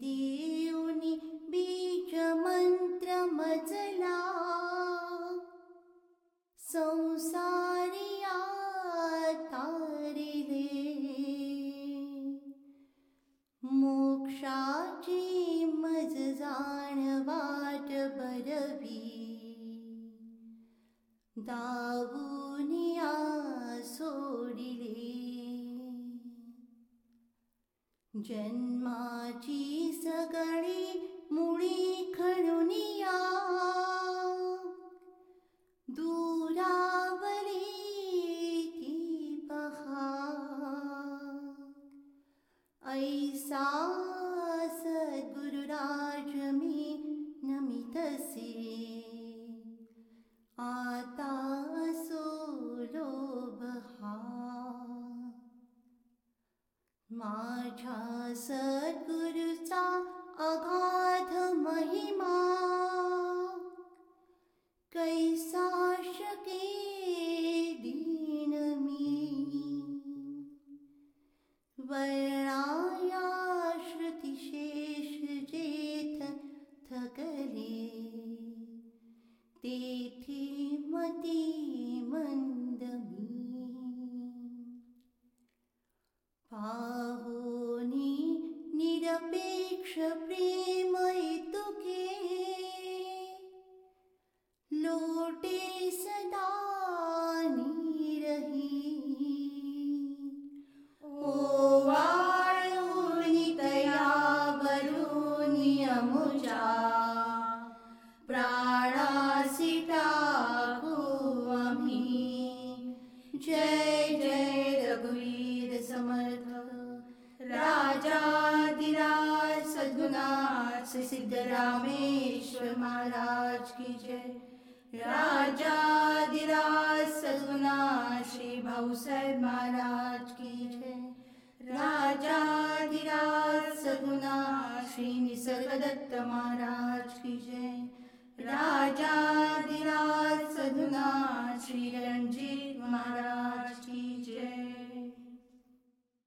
देवनी बीज मंत्र मजला संसारिया तारिले जाण वाट बरवी। दावुनिया सोडिले जन्माची सगळी मुळी खणुनिया. दुरावली ती पहा. ऐसा सद्गुरुराज मी नमितसे माझ्या सद्गुरुचा अगाध महिमा। कैसा शके दीन मी। वर्णाया श्रुतिशेष जेथ थकले। तेथे मती मंदमी पाहोनी सदानी टूटे सदा नी रही जय जय रघुवीर समर्थ। राजाधिराज सद्गुणाथ सिद्ध रामेश्वर महाराज की जय। सद्गुणाथ श्री भाऊसाहेब महाराज की जय। राजाधिराज सद्गुणाथ श्री निसर्गदत्त महाराज